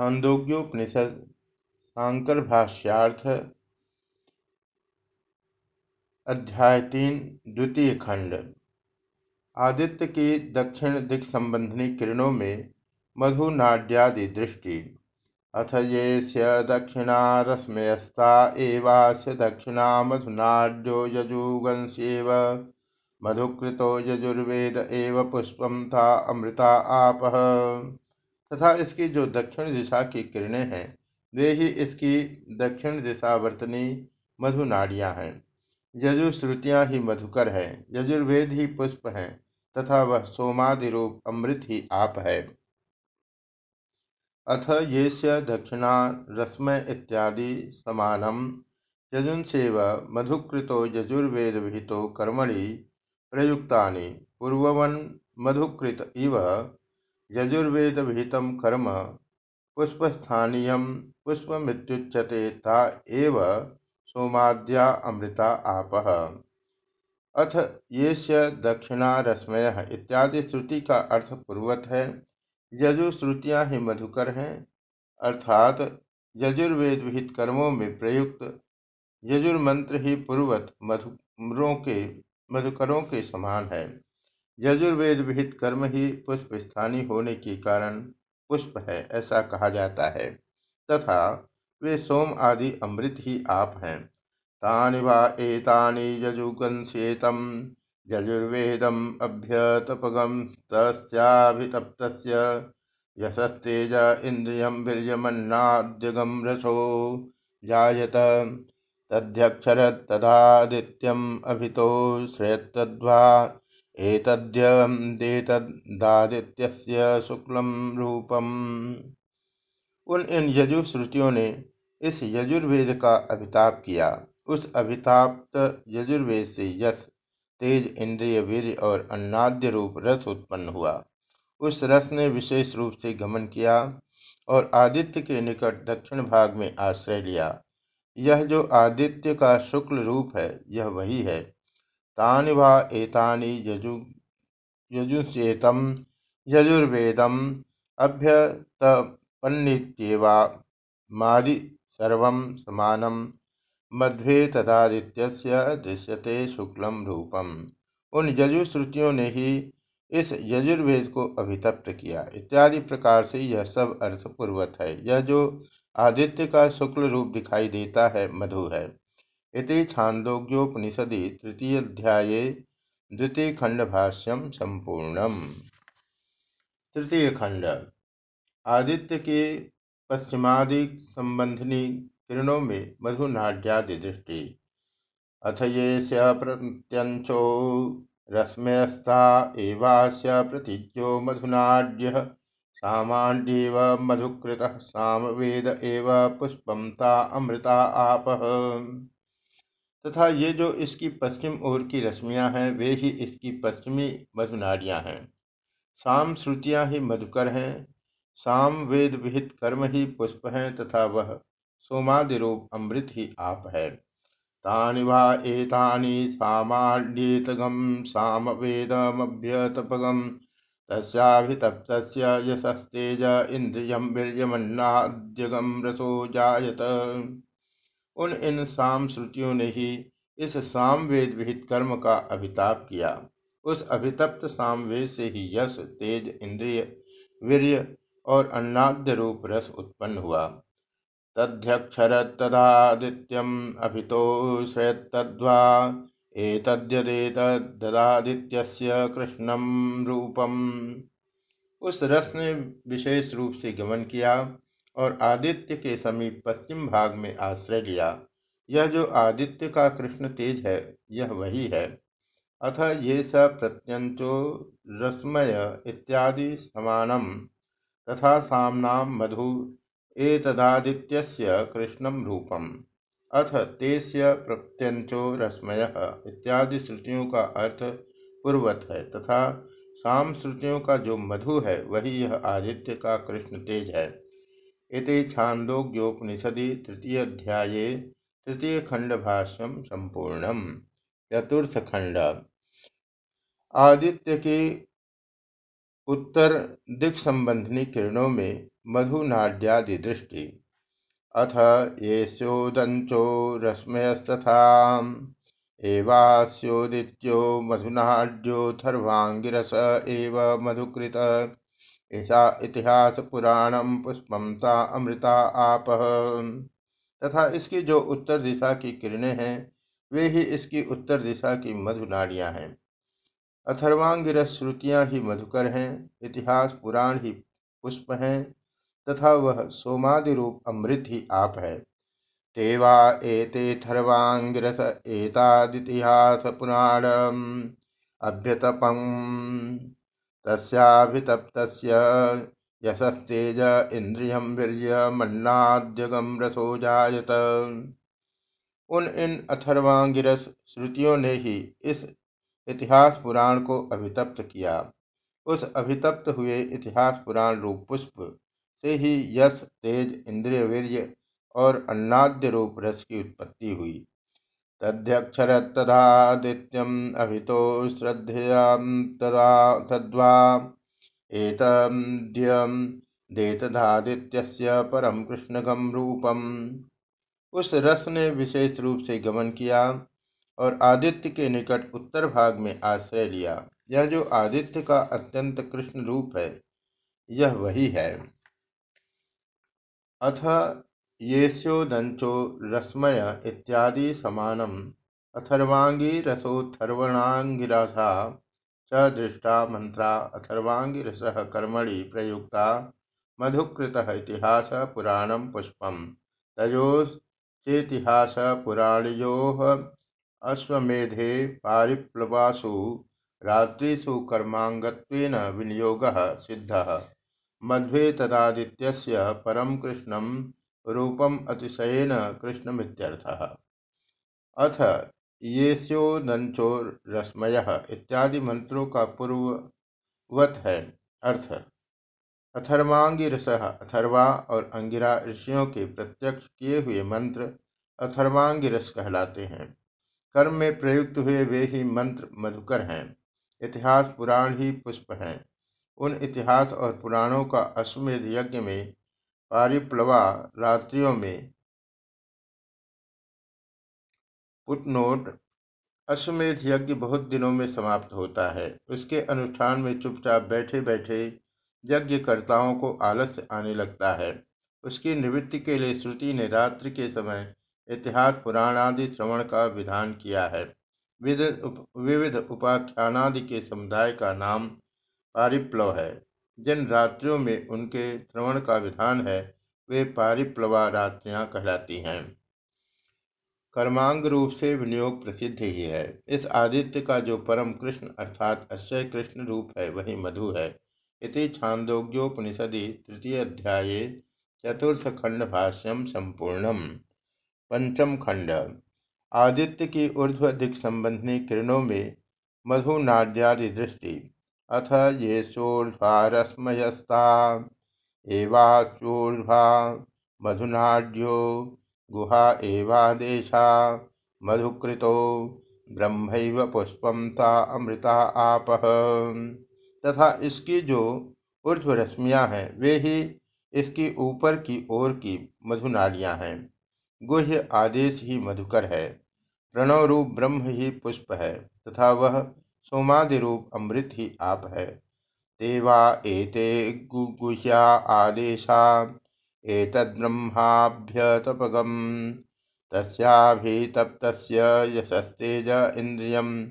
छांदोग्योपनिषद शांकर भाष्यार्थ अध्याय तीन, द्वितीय खंड। आदित्य की दक्षिण दिक संबंधिनी किरणों में मधु नाड्यादि दृष्टि। अथ ये दक्षिणा रश्मयस्ता एवास्य दक्षिणा मधुनाड्यो यजुगंस्येव मधुकृतो यजुर्वेद एव पुष्पम था अमृता आपह तथा इसकी जो दक्षिण दिशा की किरणें हैं, वे ही इसकी दक्षिण दिशा वर्तनी मधु नाड़ियाँ हैं। यजुश्रुतियाँ ही मधुकर है, यजुर्वेद ही पुष्प है, तथा वह सोमादि रूप अमृत ही आप है। अथ ये दक्षिणा रश्मय इत्यादि समानम, यजुंसेव मधुकृतो यजुर्वेद विहितो कर्मणि प्रयुक्ता पूर्ववन मधुकृत इव यजुर्वेद विहित कर्म। पुष्पस्थानीय पुष्पमृत्युच्यते ता एव सोमाद्या अमृता आप। अथ ये दक्षिणा रश्मय इत्यादि श्रुति का अर्थ पूर्वत है। यजु श्रुतियाँ ही मधुकर हैं। अर्थात यजुर्वेद विहित कर्मों में प्रयुक्त यजुर्मंत्र ही पूर्वत मधुमरों के मधुकरों के समान है। यजुर्वेद विहित कर्म ही पुष्प स्थानीय होने के कारण पुष्प है, ऐसा कहा जाता है। तथा वे सोम आदि अमृत ही आप हैं। तानि वा एतानि यजुगंसेतम यजुर्वेदम अभ्यतपगम, तस्याभितप्तस्य यशस्तेज इंद्रियम वीर्यमन्नाद्यगम रसो जायत। तद्यक्षर तदादित्यम अभितो श्रेयतद्वा एतद्यदेतदादित्यस्य शुक्लम रूपम। उन इन यजु श्रुतियों ने इस यजुर्वेद का अभिताप किया। उस अभिताप्त यजुर्वेद से यश तेज इंद्रिय वीर और अन्नाद्य रूप रस उत्पन्न हुआ। उस रस ने विशेष रूप से गमन किया और आदित्य के निकट दक्षिण भाग में आश्रय लिया। यह जो आदित्य का शुक्ल रूप है, यह वही है। तानि वा एतानि यजु, यजुषेतम, यजुर्वेदम सर्वं समानं। मध्वे तदादित्यस्य दृश्यते शुक्लम रूपम। उन यजुश्रुतियों ने ही इस यजुर्वेद को अभितप्त किया। इत्यादि प्रकार से यह सब अर्थपूर्वत है। यह जो आदित्य का शुक्ल रूप दिखाई देता है, मधु है। इति छांदोग्योपनिषदि तृतीयाध्याये द्वितीय खंड भाष्यम संपूर्णम तृतीय खंड आदित्य के पश्चिमादि संबंधिनी किरणों में मधु नाड्यादि दृष्टि अथ ये प्रत्यंचो रश्मयस्था एवास्य प्रतिज्यो मधुनाड्य सामान्यव मधुकृत सामवेद एव पुष्पमता अमृता आपह तथा ये जो इसकी पश्चिम ओर की रश्मियाँ हैं, वे ही इसकी पश्चिमी मधुनाड़ियाँ हैं। साम श्रुतियाँ ही मधुकर हैं, साम वेद विहित कर्म ही पुष्प हैं, तथा वह सोमादि रूप अमृत ही आप है। तानि वा एतानि सामाड्येतगम साम वेदमभ्यतपगम तस्याभितप्तस्य यशस्तेज इंद्रियम वीर्यमन्नाद्यगम रसो जायत। उन इन साम श्रुतियों ने ही इस सामवेद विहित कर्म का अभिताप किया। उस अभितप्त सामवेद से ही यश, तेज, इंद्रिय, वीर्य और अन्नाद्य रूप रस उत्पन्न हुआ। तद्यक्षर तदादित्यम अभितो श्रयतद्वा एतद्यदेतदादित्यस्य कृष्णम रूपम। उस रस ने विशेष रूप से गमन किया। और आदित्य के समीप पश्चिम भाग में आश्रय लिया। यह जो आदित्य का कृष्ण तेज है, यह वही है। अथ ये स प्रत्यंचो रश्मय इत्यादि समानम तथा सामना मधु एतदादित्यस्य कृष्णम रूपम। अथ तेस्य प्रत्यंचो रश्मय इत्यादि श्रुतियों का अर्थ पूर्वत है तथा साम श्रुतियों का जो मधु है, वही यह आदित्य का कृष्ण तेज है। इति खंड भाष्यम संपूर्णम चतुर्थ खंड आदित्य के उत्तर दिक् संबंधिनी किरणों में मधुनाड्यादि दृष्टि अथ येष्योदंचो रश्मयस्तथा एवास्योदित्यो मधुनाड्योथर्वाङ्गिरस एव मधुकृत। इतिहास पुराणम पुष्पम ता अमृता आप। तथा इसकी जो उत्तर दिशा की किरणें हैं, वे ही इसकी उत्तर दिशा की मधु नाड़ियाँ हैं। अथर्वांगिरस श्रुतियाँ ही मधुकर हैं, इतिहास पुराण ही पुष्प हैं, तथा वह सोमादि रूप अमृत ही आप है। तेवा एते थर्वांगिरस एतादितिहास पुराण अभ्यतपं तस्याभितप्तस्य यशस्तेज इंद्रियम वीर्यमन्नाद्यगम रसो जायत। उन इन अथर्वांगिरस श्रुतियों ने ही इस इतिहास पुराण को अभितप्त किया। उस अभितप्त हुए इतिहास पुराण रूप पुष्प से ही यश, तेज इंद्रिय वीर्य और अन्नाद्य रूप रस की उत्पत्ति हुई। तद्यक्षर तदादित्यम अभितो श्रद्धेयम तदा तद्वा एतद्यम देतदादित्यस्य परम कृष्णगम रूपम। उस रस ने विशेष रूप से गमन किया और आदित्य के निकट उत्तर भाग में आश्रय लिया। यह जो आदित्य का अत्यंत कृष्ण रूप है, यह वही है। अथ येष्योदंचो रश्मय इत्यादि समानम। अथर्वांगी रसोत्थर्वणांगिरसा च दृष्टा मंत्रा अथर्वांगिरस कर्मणि प्रयुक्ता मधुकृत इतिहास पुराणम पुष्पम। तयोश्चेतिहास पुराणयो अश्वमेधे पारिप्लवासु रात्रिषु कर्मांगत्वेन विनियोगः सिद्धः। मध्वे तदादित्यस्य परम कृष्णम रूपम अतिशयेन कृष्णमित्यर्थः। अथ येष्योदंचो रश्मय इत्यादि मंत्रों का पूर्ववत है। अर्थ अथर्वांगी रस अथर्वा और अंगिरा ऋषियों के प्रत्यक्ष किए हुए मंत्र अथर्वांगी रस कहलाते हैं। कर्म में प्रयुक्त हुए वे ही मंत्र मधुकर हैं। इतिहास पुराण ही पुष्प हैं। उन इतिहास और पुराणों का अश्वमेध यज्ञ में पारिप्लवा रात्रियों में। फुटनोट, अश्वमेध यज्ञ बहुत दिनों में समाप्त होता है। उसके अनुष्ठान में चुपचाप बैठे बैठे यज्ञकर्ताओं को आलस्य आने लगता है। उसकी निवृत्ति के लिए श्रुति ने रात्रि के समय इतिहास पुराण आदि श्रवण का विधान किया है। विविध उपाख्यानादि के समुदाय का नाम पारिप्लव है। जिन रात्रियों में उनके श्रवण का विधान है, वे पारिप्लवा रात्रियाँ कहलाती हैं। कर्मांग रूप से विनियोग प्रसिद्ध ही है। इस आदित्य का जो परम कृष्ण अर्थात अक्षय कृष्ण रूप है, वही मधु है। इति छांदोग्योपनिषदि तृतीय अध्याय चतुर्थ खंड भाष्यम संपूर्णम। पंचम खंड। आदित्य की ऊर्ध्व दिक संबंधी किरणों में मधु नाड्यादि दृष्टि। अथ ये सोर्ध्वारस्मयस्ता एवाचूर्ध्वा मधुनाड्यो गुहा एवादेशा, मधुकृतो ब्रह्म पुष्पम ता अमृता आप। तथा इसकी जो ऊर्ध्व रश्मियाँ हैं, वे ही इसकी ऊपर की ओर की मधुनाड़ियाँ हैं। गुह्य आदेश ही मधुकर है प्रणव रूप ब्रह्म ही पुष्प है, तथा वह सोमादि रूप अमृत ही आप है। देवा एते गुगुह्या आदेशा एतद्ब्रह्माभ्यतपगम् तस्याभितप्तस्य यशस्तेज इन्द्रियं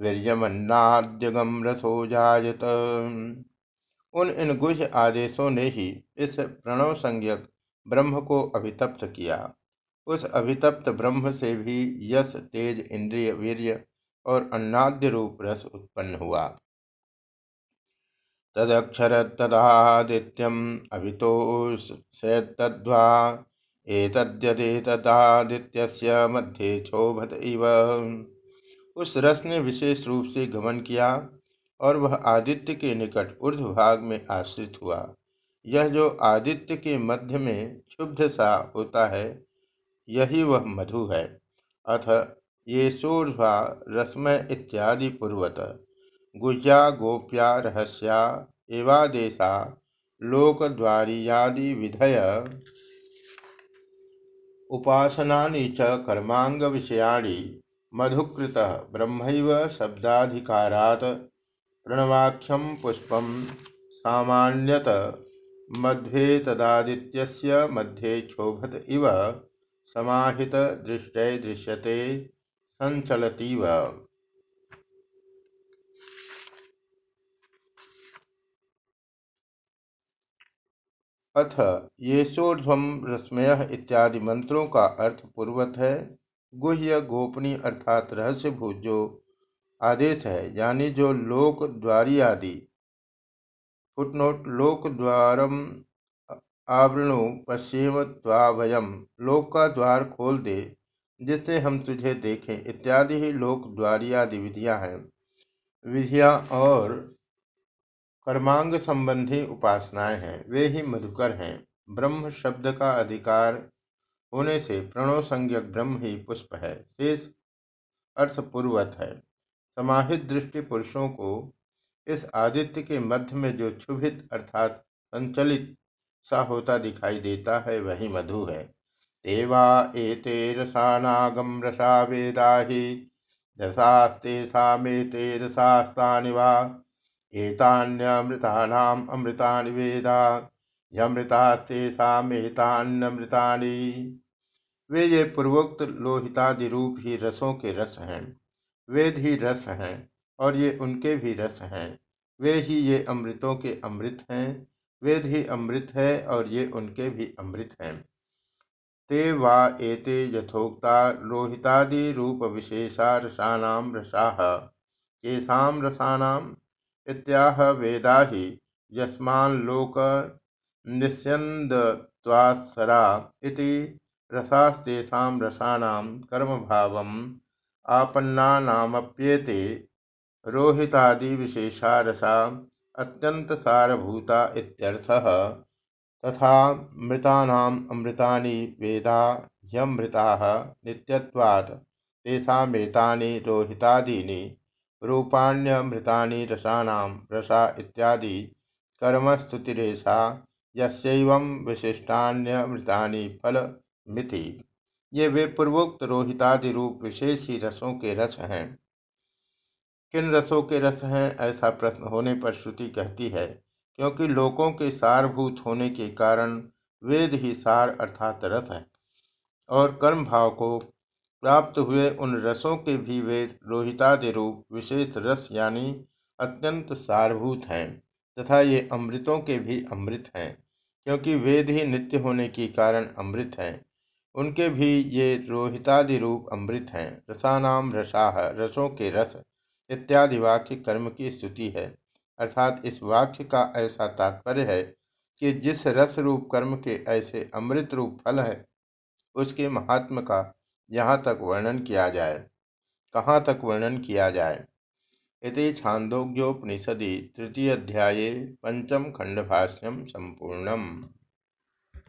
वीर्यमन्नाद्यगम रसो जायत उन इन गुह्य आदेशों ने ही इस प्रणव संज्ञक ब्रह्म को अभितप्त किया। उस अभितप्त ब्रह्म से भी यश, तेज इंद्रिय वीर्य और अन्नाद्य रूप रस उत्पन्न हुआ। तदक्षरत्तदादित्यम् अभितोषयत्तद्वा एतद्यदेतदादित्यस्य मध्ये क्षोभत इव। उस रस ने विशेष रूप से गमन किया और वह आदित्य के निकट ऊर्ध्व भाग में आश्रित हुआ। यह जो आदित्य के मध्य में क्षुब्ध सा होता है, यही वह मधु है। अथ ये सोर्ध्वा रश्मय इत्यादि पूर्वत। गुह्या, गोप्या, रहस्या, एवादेशा लोकद्वारीयादिविधय उपासनानि च कर्माङ्गविषयाणि, मधुकृतः ब्रह्मैव शब्दाधिकारात्, प्रणवाख्यं पुष्पं सामान्यत मध्वेतदादित्यस्य मध्ये क्षोभत इव, समाहित दृष्टै दृश्यते। संचलतीव अथ येषोर्ध्वम रश्मय इत्यादि मंत्रों का अर्थ पूर्वत है। गुह्य गोपनीय अर्थात रहस्यभूत जो आदेश है, यानी जो लोक द्वारी आदि। फुटनोट, लोक द्वारम आवृणु पश्चिम त्वाभयम लोक का द्वार खोल दे जिससे हम तुझे देखें, इत्यादि ही लोक द्वारी आदि विधियाँ हैं। विधियाँ और कर्मांग संबंधी उपासनाएँ हैं। वे ही मधुकर हैं। ब्रह्म शब्द का अधिकार होने से प्रणो संज्ञक ब्रह्म ही पुष्प है। शेष अर्थ पूर्वत है। समाहित दृष्टि पुरुषों को इस आदित्य के मध्य में जो क्षुभित अर्थात संचलित सा होता दिखाई देता है, वही मधु है। देवा एते रसानागम रसा वेदा ही। रसास्ते सामेते रसास्तानि वा। एतान्यमृतानाम् अमृतानि वेदा। यमृतास्तेषामेतान्यमृतानि वे ये पूर्वोक्त लोहितादि रूप ही रसों के रस हैं। वेद ही रस हैं और ये उनके भी रस हैं। वे ही ये अमृतों के अमृत हैं। वेद ही अमृत है और ये उनके भी अमृत हैं। ते वा एते यथोक्ता लोहितादि रूप विशेषा रसानाम रसाः। केषां रसानाम इत्याह वेदा ही यस्माल्लोक निस्यन्दत्वात्सरा इति रसास्तेषां रसानां कर्मभावम् आपन्नानामप्येते रोहितादिविशेषा रसा अत्यन्तसारभूता इत्यर्थः। तथा मृतानाम् अमृतानि वेदा ह्यमृताः नित्यत्वात्। तेषामेतानि रोहितादीनि रूपाण्यमृतानि रसानां रसा इत्यादि। कर्मस्तुतिरेषा यस्यैवं विशिष्टान्यमृतानि फलमिति। ये वे पूर्वोक्त रोहितादि रूप विशेष ही रसों के रस हैं। किन रसों के रस हैं ऐसा प्रश्न होने पर श्रुति कहती है क्योंकि लोकों के सारभूत होने के कारण वेद ही सार अर्थात रथ है और कर्म भाव को प्राप्त हुए उन रसों के भी वेद रोहितादि रूप विशेष रस यानी अत्यंत सारभूत हैं तथा ये अमृतों के भी अमृत हैं, क्योंकि वेद ही नित्य होने के कारण अमृत हैं। उनके भी ये रोहितादि रूप अमृत हैं। रसानाम रसाह रसों के रस इत्यादि वाक्य कर्म की स्तुति है। अर्थात इस वाक्य का ऐसा तात्पर्य है कि जिस रस रूप कर्म के ऐसे अमृत रूप फल है, उसके महात्म का यहाँ तक वर्णन किया जाए। कहाँ तक वर्णन किया जाए? इति छांदोग्योपनिषदि तृतीय अध्याये पंचम खंडभाष्यम संपूर्णम।